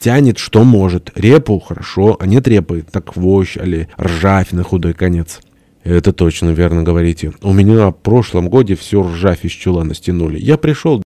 Тянет, что может. Репу хорошо, а нет репы, так хвощ, али ржавь на худой конец. Это точно верно говорите. У меня в прошлом годе все ржавь из чула стянули. Я пришел...